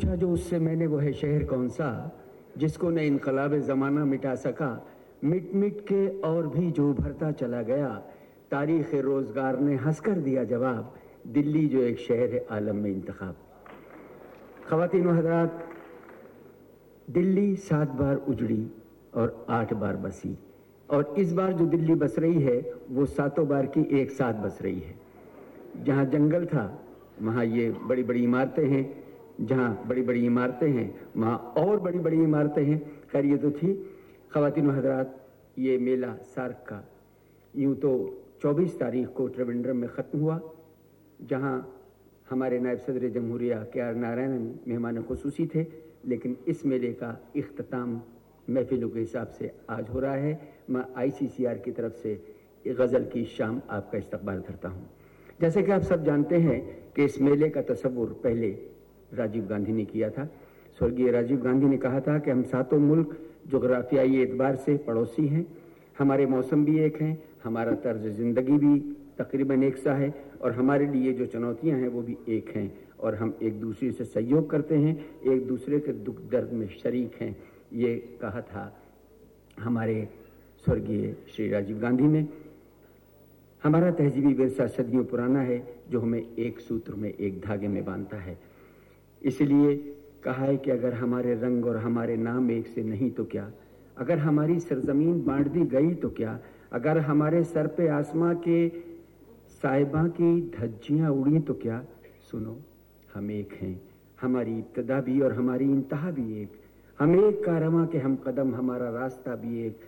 पूछा जो उससे मैंने, वो है शहर कौन सा, जिसको न इनकलाब ज़माना मिटा सका। मिट मिट के और भी जो उभरता चला गया, तारीख रोज़गार ने हंसकर दिया जवाब, दिल्ली जो एक शहर है आलम में इंतखब। खातिन हजरात, दिल्ली सात बार उजड़ी और आठ बार बसी। और इस बार जो दिल्ली बस रही है, वो सातों बार की एक साथ बस रही है। जहाँ जंगल था, वहाँ ये बड़ी बड़ी इमारतें हैं जहाँ बड़ी बड़ी इमारतें हैं, वहाँ और बड़ी बड़ी इमारतें हैं। खैर, ये तो थी। खातिन हजरात, ये मेला सार्क का। यूँ तो 24 तारीख को त्रिवेंद्रम में ख़त्म हुआ, जहाँ हमारे नायब सदर जमहूरिया के आर नारायणन मेहमान खसूसी थे, लेकिन इस मेले का अख्ताम महफिलों के हिसाब से आज हो रहा है। मैं आईसीसीआर की तरफ़ से गज़ल की शाम आपका इस्तकबाल करता हूँ। जैसे कि आप सब जानते हैं कि इस मेले का तस्वुर पहले राजीव गांधी ने किया था। स्वर्गीय राजीव गांधी ने कहा था कि हम सातों मुल्क जोग्राफियाई एतबार से पड़ोसी हैं। हमारे मौसम भी एक हैं, हमारा तर्ज ज़िंदगी भी तकरीबन एक सा है और हमारे लिए जो चुनौतियाँ हैं वो भी एक हैं और हम एक दूसरे से सहयोग करते हैं, एक दूसरे के दुख दर्द में शरीक हैं। ये कहा था हमारे स्वर्गीय श्री राजीव गांधी ने। हमारा तहजीबी विरसा सदियों पुराना है, जो हमें एक सूत्र में, एक धागे में बांधता है। इसलिए कहा है कि अगर हमारे रंग और हमारे नाम एक से नहीं तो क्या? अगर हमारी सरजमीन बांट दी गई तो क्या? अगर हमारे सर पे आसमां के साहिबा की धज्जियाँ उड़ी तो क्या? सुनो, हम एक हैं। हमारी इब्तदा भी और हमारी इंतहा भी एक। हम एक कारवा के हम कदम, हमारा रास्ता भी एक।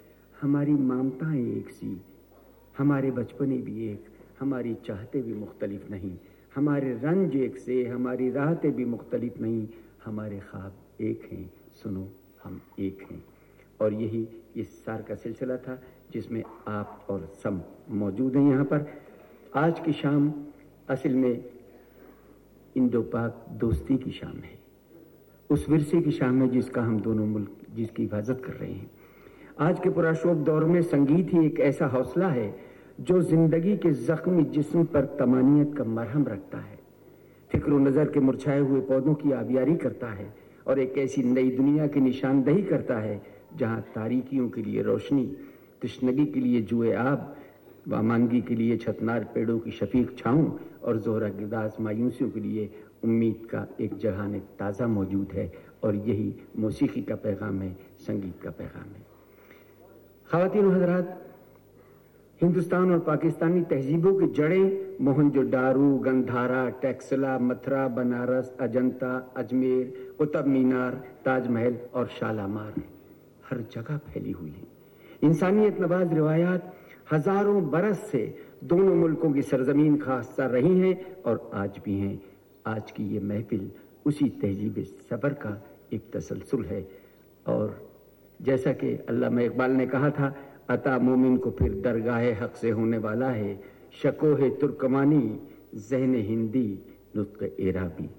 हमारी ममताएँ एक सी। हमारे बचपने भी एक। हमारी चाहते भी मुख्तलिफ़ नहीं। हमारे रंज एक से, हमारी राहतें भी मुख्तलिफ़ नहीं, हमारे ख्वाब एक हैं, सुनो, हम एक हैं। और यही इस सार का सिलसिला था, जिसमें आप और सब मौजूद हैं यहाँ पर। आज की शाम असल में इंडो पाक दोस्ती की शाम है। उस विरसे की शाम है जिसका हम दोनों मुल्क, जिसकी हिफाजत कर रहे हैं। आज के पुराशोक दौर में संगीत ही एक ऐसा हौसला है जो ज़िंदगी के जख्मी जिस्म पर तमानियत का मरहम रखता है। फ़िक्र नज़र के मुरछाए हुए पौधों की आबियारी करता है और एक ऐसी नई दुनिया की निशानदही करता है, जहाँ तारीकियों के लिए रोशनी तशनगी के लिए जुए आब वामानगी के लिए छतनार पेड़ों की शफीक छाऊं और जोहरा गिरदास मायूसियों के लिए उम्मीद का एक जहान ताज़ा मौजूद है और यही मौसीकी का पैगाम है, संगीत का पैगाम है। खातिन हजरात हिंदुस्तान और पाकिस्तानी तहजीबों की जड़ें मोहनजोदारो गंधारा, टैक्सला, मथुरा, बनारस, अजंता, अजमेर, कुतुब मीनार, ताजमहल और शालामार। हर जगह फैली हुई है। इंसानियत नवाज़ रिवायात हज़ारों बरस से दोनों मुल्कों की सरजमीन हिस्सा रही हैं और आज भी हैं। आज की ये महफिल उसी तहजीब सफ़र का एक तसलसल है। और जैसा कि अल्लाह इकबाल ने कहा था अता मोमिन को फिर दरगाह हक से होने वाला है शको है तुर्कमानी, जहन हिंदी, नुत्क एराबी।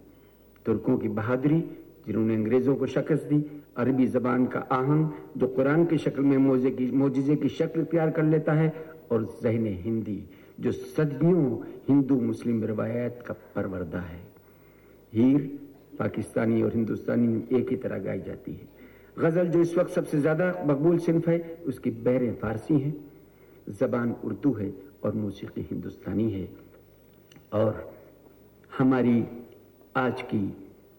तुर्कों की बहादुरी, जिन्होंने अंग्रेज़ों को शिकस्त दी, अरबी जबान का आहंग, जो कुरान की शक्ल में मोजे की, मोजिजे की शक्ल प्यार कर लेता है, और जहन हिंदी, जो सदियों हिंदू मुस्लिम रवायत का परवरदा है। हीर पाकिस्तानी और हिंदुस्तानी एक ही तरह गाई जाती है। गज़ल जो इस वक्त सबसे ज़्यादा मकबूल सिंफ है, उसकी बहरें फारसी हैं। ज़बान उर्दू है और मौसीकी हिंदुस्तानी है। और हमारी आज की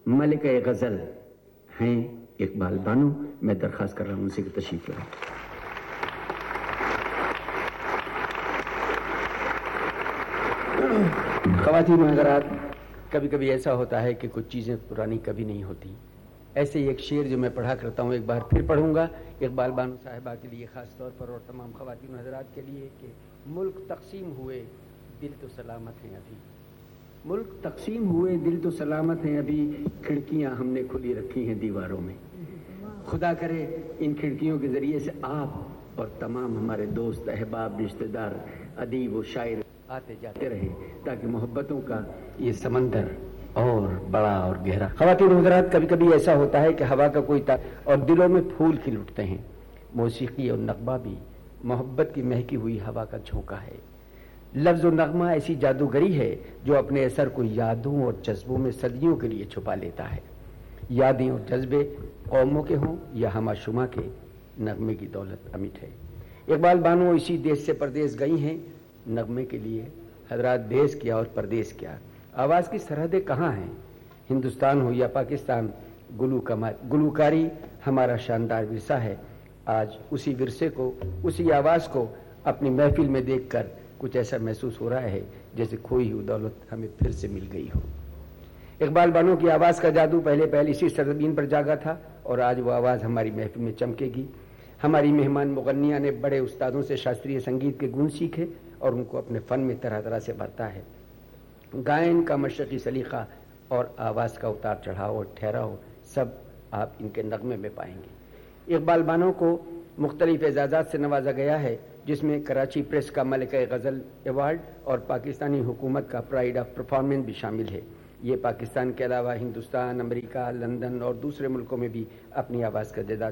मलिक गज़ल हैं इकबाल बानो। मैं दरख्वास्त कर रहा हूँ उनसे की तशरीफ़ लाए। खातिन कभी कभी ऐसा होता है कि कुछ चीज़ें पुरानी कभी नहीं होती। ऐसे ही एक शेर जो मैं पढ़ा करता हूँ, एक बार फिर पढ़ूँगा। इकबाल बानो साहिबा के लिए ख़ास तौर पर और तमाम खवतिन हजरात के लिए कि मुल्क तकसीम हुए, दिल तो सलामत हैं अभी। मुल्क तकसीम हुए, दिल तो सलामत हैं अभी। खिड़कियाँ हमने खुली रखी हैं दीवारों में। खुदा करे, इन खिड़कियों के ज़रिए से आप और तमाम हमारे दोस्त, अहबाब, रिश्तेदार, अदीब व शायर आते जाते रहे, ताकि मोहब्बतों का ये समंदर और बड़ा और गहरा। खातिन हजरात कभी कभी ऐसा होता है कि हवा का कोई और दिलों में फूल खिल उठते हैं। मौसीकी और नकबा भी मोहब्बत की महकी हुई हवा का झोंका है। लफ्ज नगमा ऐसी जादूगरी है जो अपने असर को यादों और जज्बों में सदियों के लिए छुपा लेता है। यादें और जज्बे कौमों के हों या हमाशुमा के, नगमे की दौलत अमिट है। इकबाल बानो इसी देश से परदेश गई हैं। नगमे के लिए हजरात देश क्या और प्रदेश क्या। आवाज़ की सरहदें कहाँ हैं? हिंदुस्तान हो या पाकिस्तान, गुलू गुलूकारी हमारा शानदार विरसा है। आज उसी विरसे को, उसी आवाज़ को अपनी महफिल में देखकर कुछ ऐसा महसूस हो रहा है, जैसे खोई हुई दौलत हमें फिर से मिल गई हो। इकबाल बानो की आवाज़ का जादू पहले पहले इसी सरजमीन पर जागा था, और आज वो आवाज़ हमारी महफिल में चमकेगी। हमारी मेहमान मुगनिया ने बड़े उस्तादों से शास्त्रीय संगीत के गुण सीखे, और उनको अपने फ़न में तरह तरह से भरता है। गायन का मशरक़ी सलीक़ा और आवाज़ का उतार चढ़ाव और ठहराव सब आप इनके नगमे में पाएँगे। इकबाल बानो को मुख्तलिफ़ एजाज़ात से नवाजा गया है, जिसमें कराची प्रेस का मलिक गज़ल एवार्ड और पाकिस्तानी हुकूमत का प्राइड ऑफ़ परफॉर्मेंस भी शामिल है। ये पाकिस्तान के अलावा हिंदुस्तान, अमेरिका, लंदन और दूसरे मुल्कों में भी अपनी आवाज़ का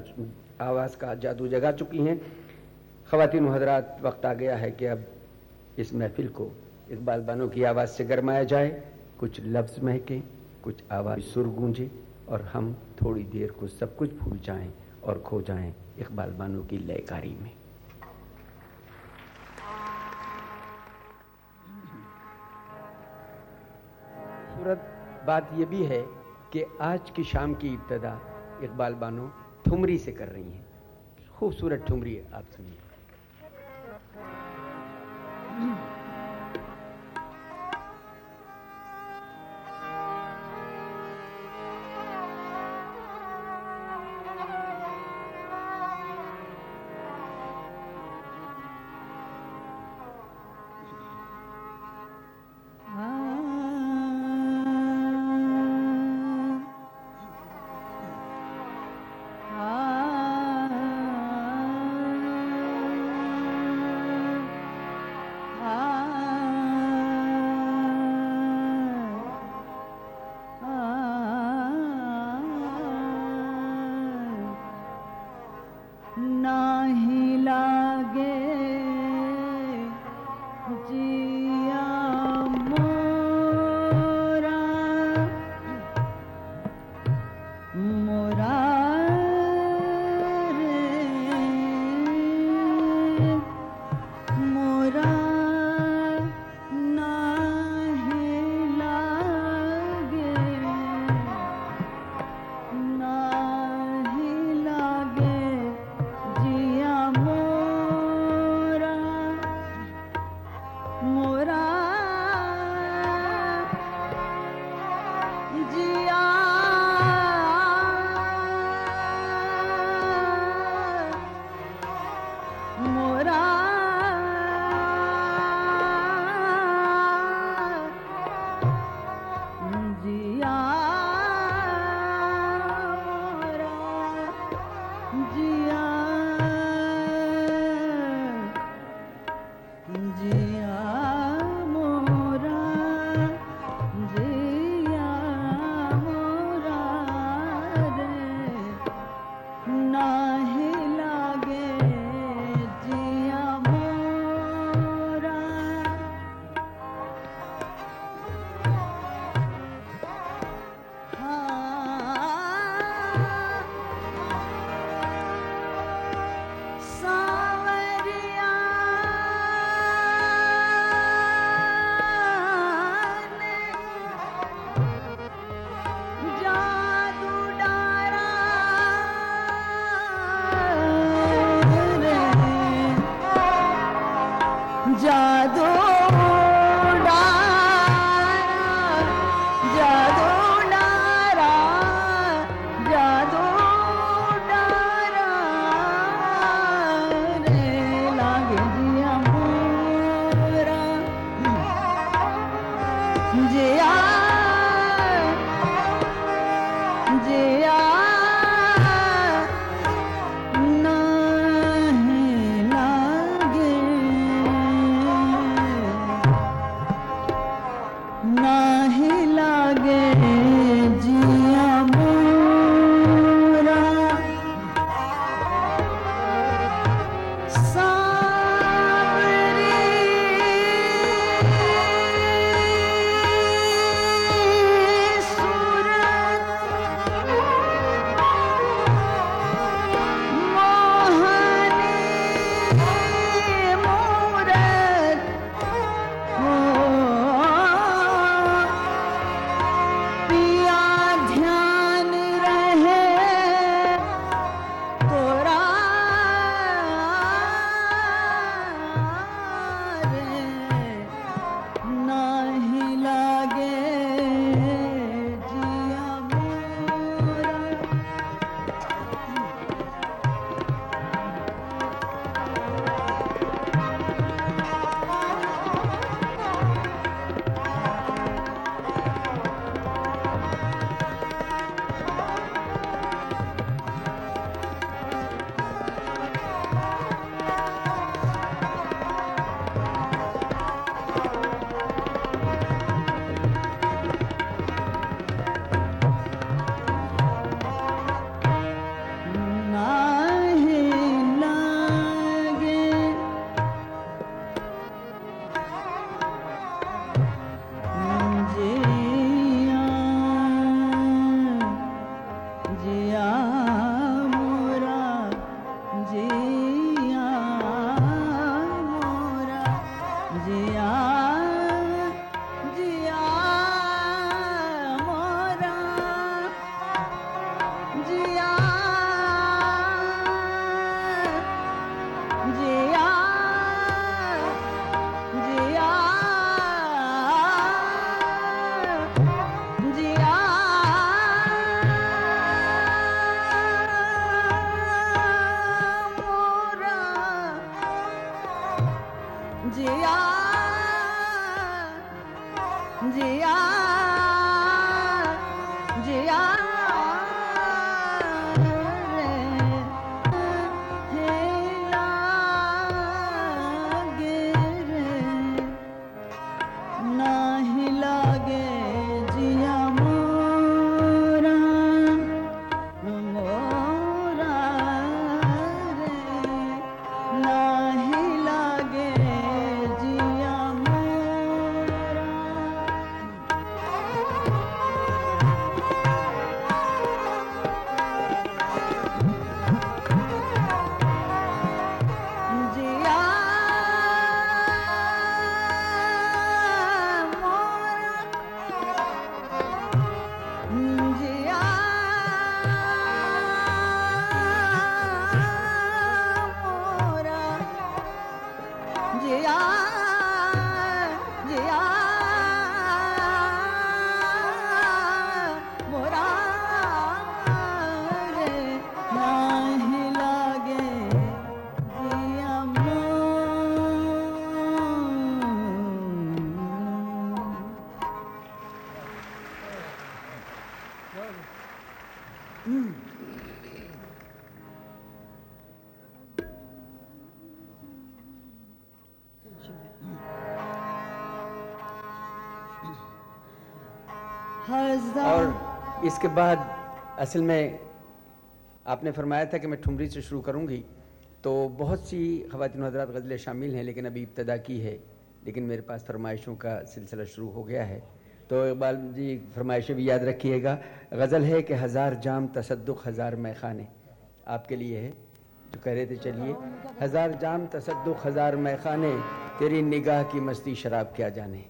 आवाज़ का जादू जगा चुकी हैं। ख़वान हजरात वक्त आ गया है कि अब इस महफिल को इकबाल बानो की आवाज़ से गरमाया जाए, कुछ लफ्ज़ महके, कुछ आवाज़ सुर गूंजे, और हम थोड़ी देर को सब कुछ भूल जाएँ और खो जाएँ इकबाल बानो की लयकारी में। खूबसूरत बात यह भी है कि आज की शाम की इब्तदा इकबाल बानो ठुमरी से कर रही हैं। खूबसूरत ठुमरी है आप सुनिए। Jesus. इसके बाद असल में आपने फरमाया था कि मैं ठुमरी से शुरू करूँगी तो बहुत सी ख़वान हजरात गज़लें शामिल हैं, लेकिन अभी इब्तदा की है। लेकिन मेरे पास फरमाइशों का सिलसिला शुरू हो गया है। तो इकबाल जी, फरमाइशें भी याद रखिएगा। गज़ल है कि हज़ार जाम तसद्दुक, हज़ार मैखाने। आपके लिए है। जो कह रहे थे, चलिए। हज़ार जाम तसद्दुक, हज़ार मैखाने, तेरी निगाह की मस्ती शराब क्या जाने।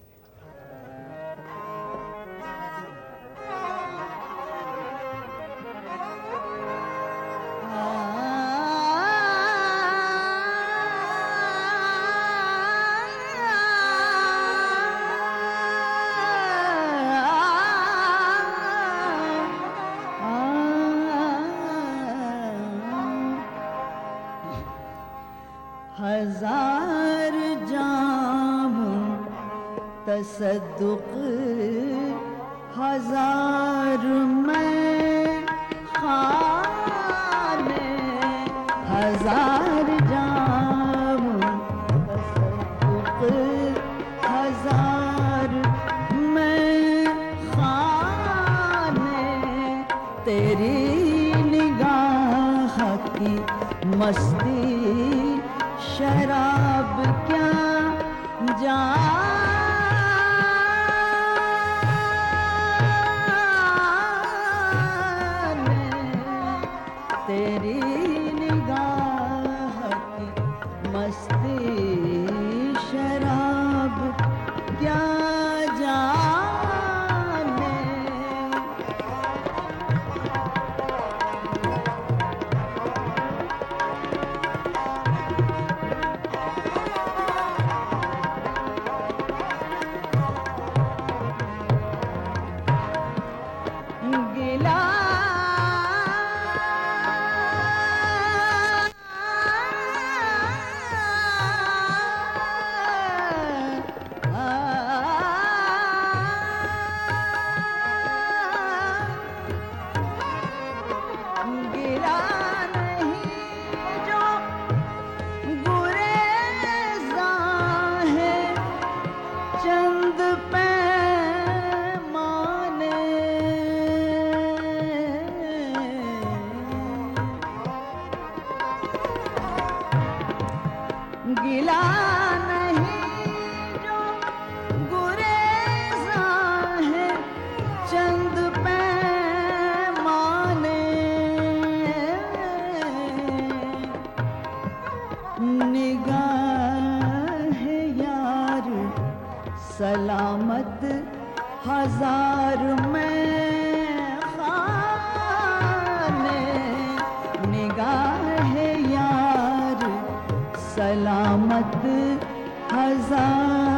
बाज़ार में निगाह है यार सलामत हज़ार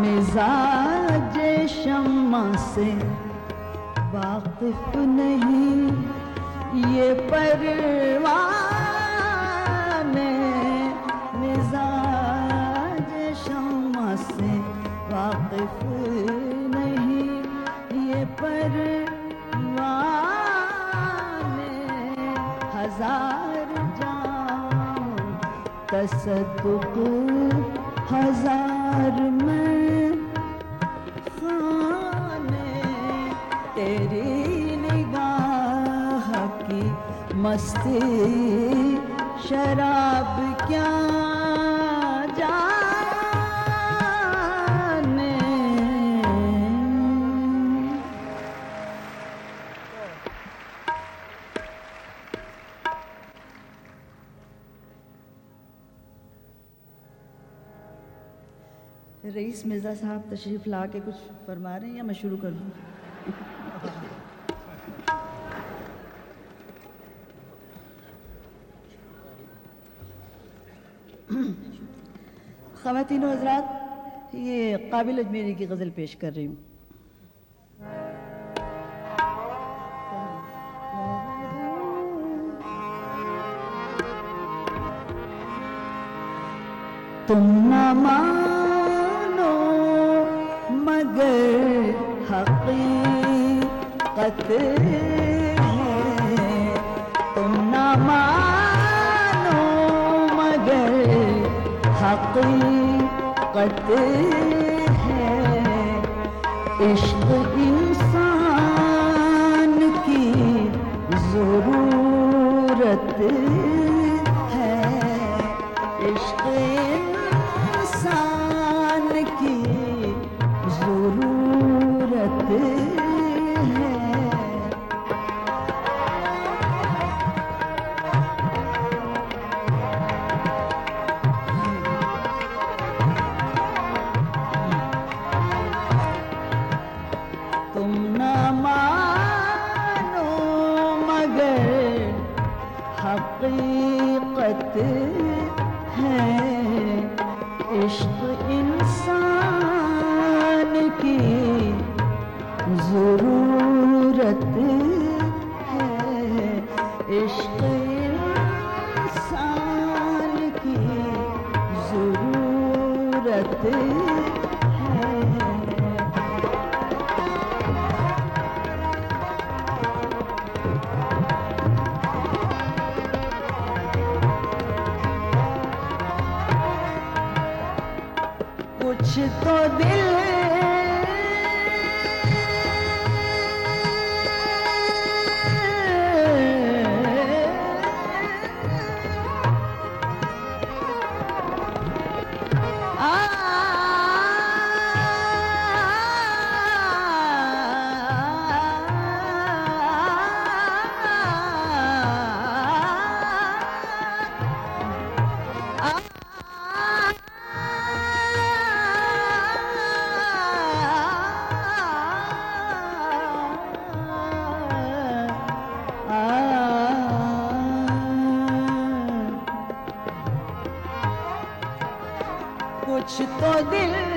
मिजाज से वाकिफ नहीं ये परवाने तसदुक हज़ार में खाने तेरी निगाह की मस्ती शराब क्या मिर्ज़ा साहब तशरीफ़ ला के कुछ फरमा रहे हैं या मैं शुरू कर दूँ? ख़वातीन हजरात, ये काबिल अजमेरी की गज़ल पेश कर रही हूँ। तुम न मानो मगर हकीकत तुम न मानो मगर हकीकत है। इश्क इंसान की ज़रूरत है हकीकत तो दिल तो दिल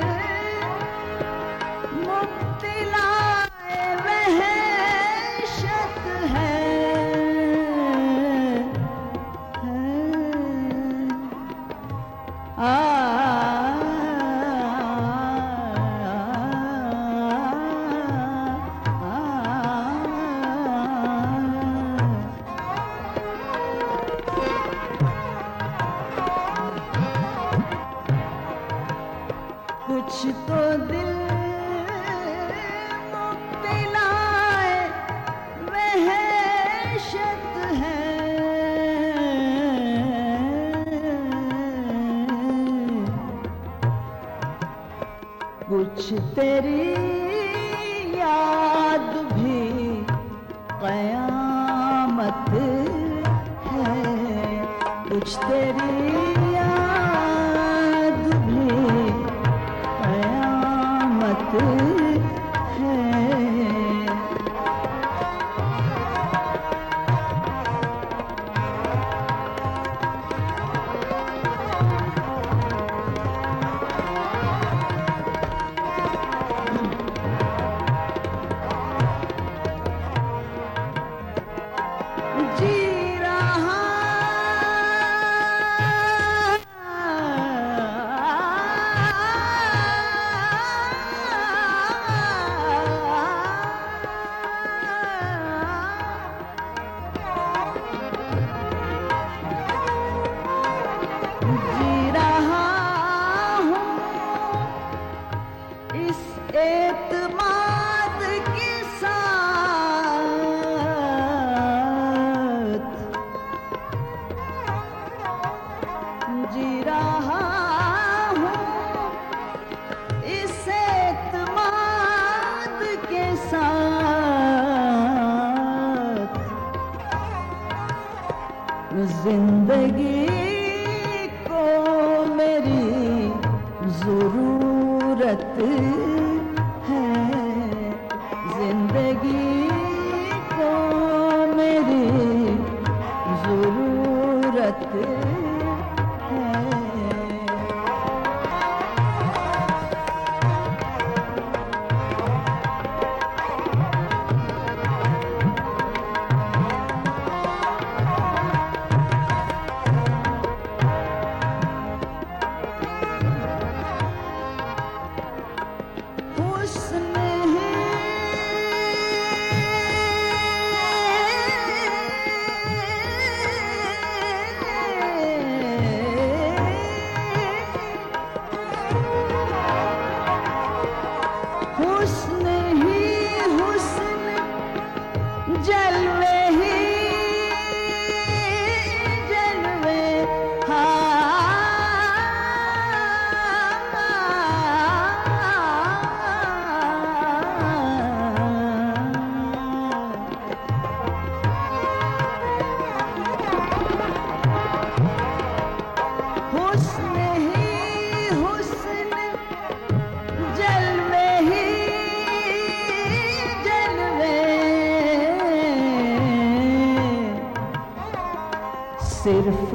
सिर्फ़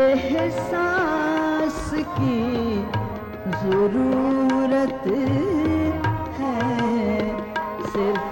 एहसास की ज़रूरत है। सिर्फ़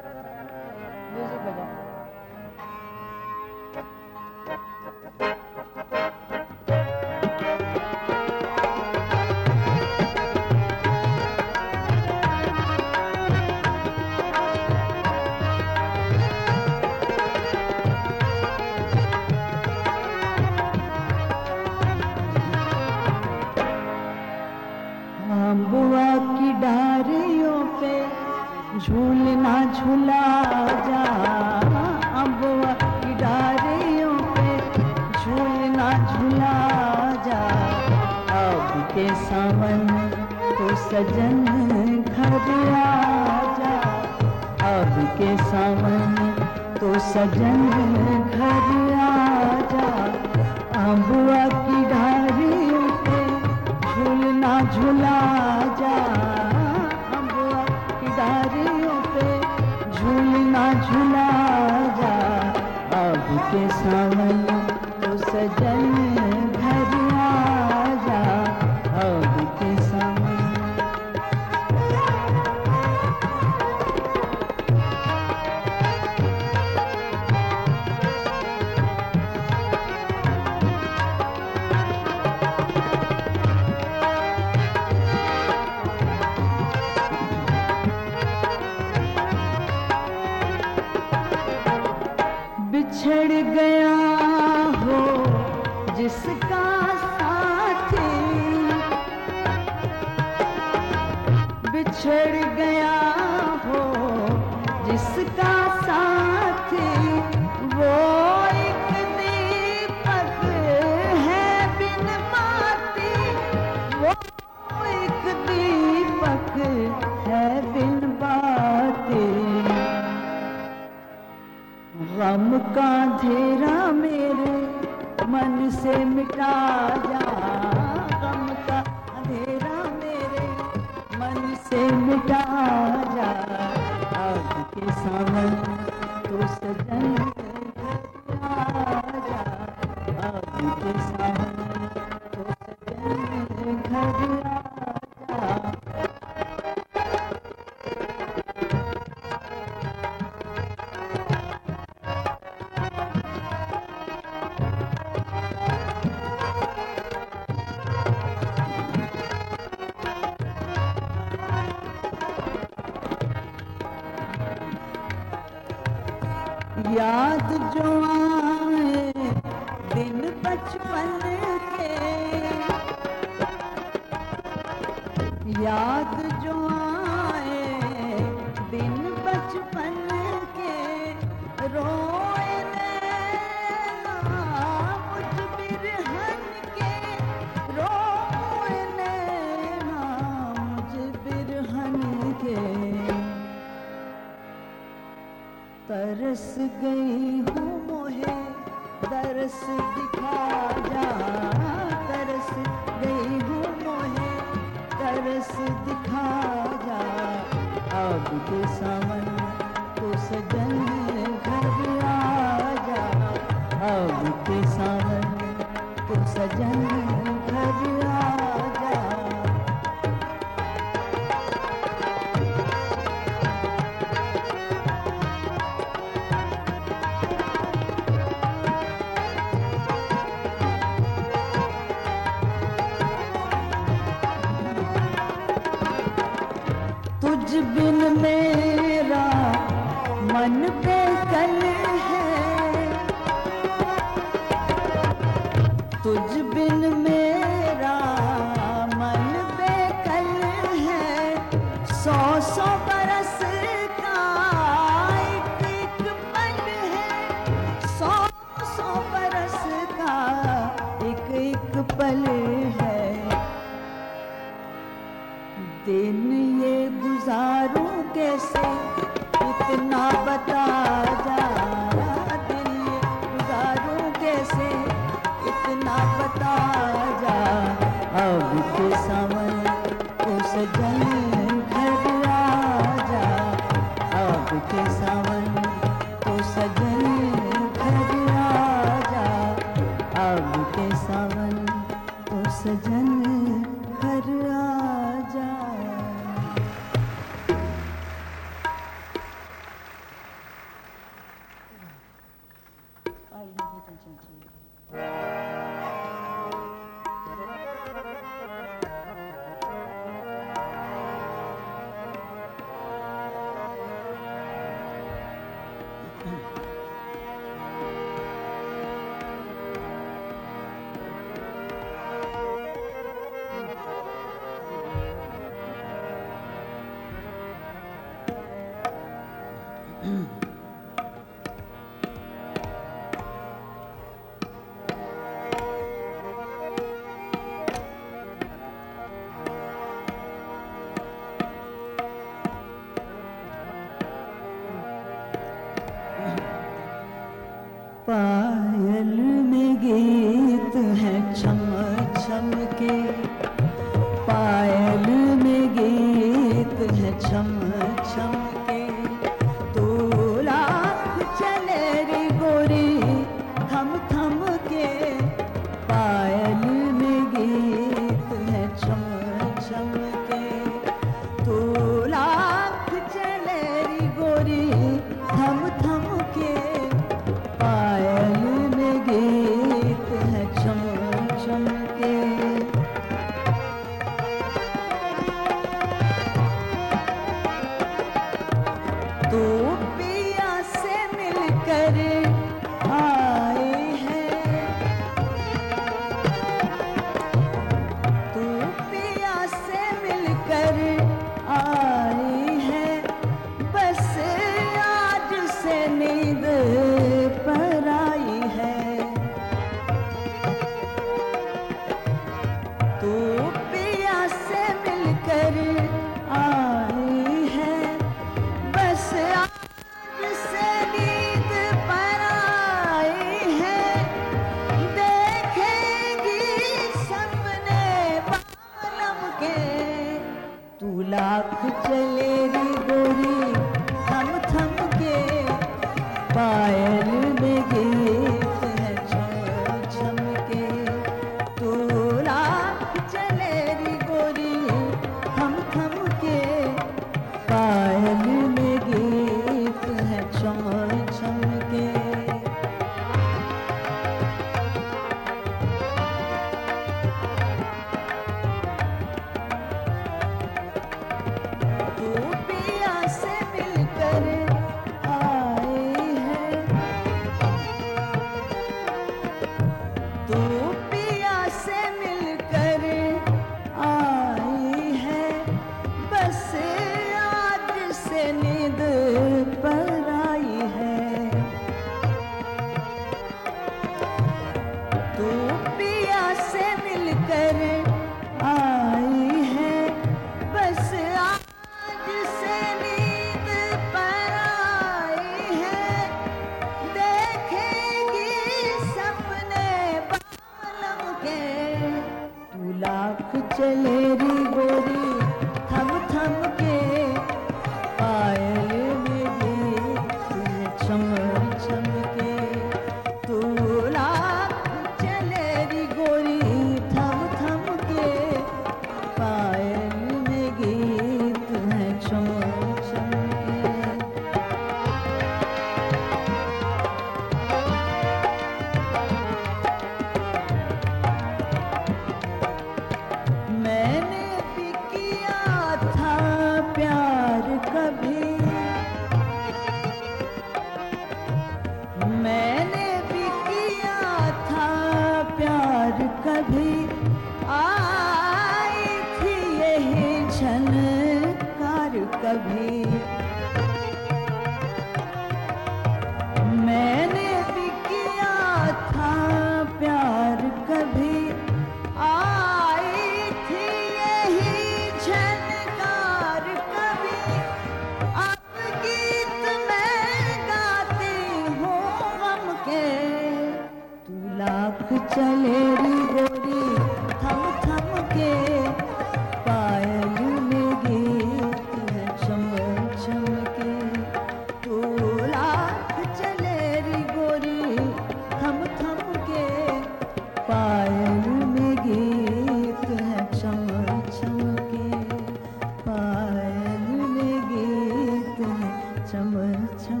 इकबाल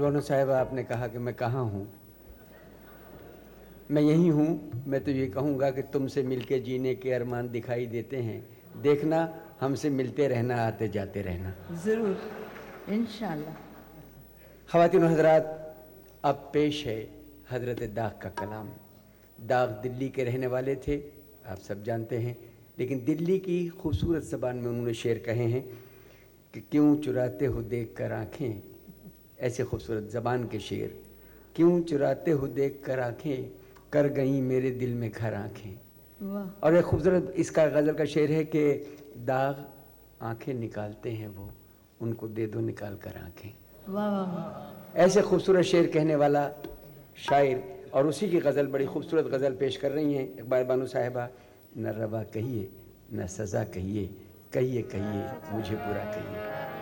बानो साहब आपने कहा कि मैं कहाँ हूँ? मैं यहीं हूँ। मैं तो ये कहूँगा कि तुमसे मिलके जीने के अरमान दिखाई देते हैं। देखना हमसे मिलते रहना आते जाते रहना। ज़रूर। इन खातिन हजरात अब पेश है हज़रत दाग का कलाम। दाग दिल्ली के रहने वाले थे आप सब जानते हैं। लेकिन दिल्ली की खूबसूरत जबान में उन्होंने शेर कहे हैं कि क्यों चुराते हो देख कर आँखें? ऐसे खूबसूरत ज़बान के शेर। क्यों चुराते हो देख कर आँखें? कर गई मेरे दिल में घर आँखें। और एक खूबसूरत इसका गज़ल का शेर है कि दाग आँखें निकालते हैं वो उनको दे दो निकाल कर आँखें। ऐसे खूबसूरत शेर कहने वाला शायर और उसी की गज़ल बड़ी खूबसूरत गज़ल पेश कर रही हैं। इकबाल बानो साहिबा, न रवा कहिए, न सज़ा कहिए कहिए कहिए, मुझे बुरा कहिए।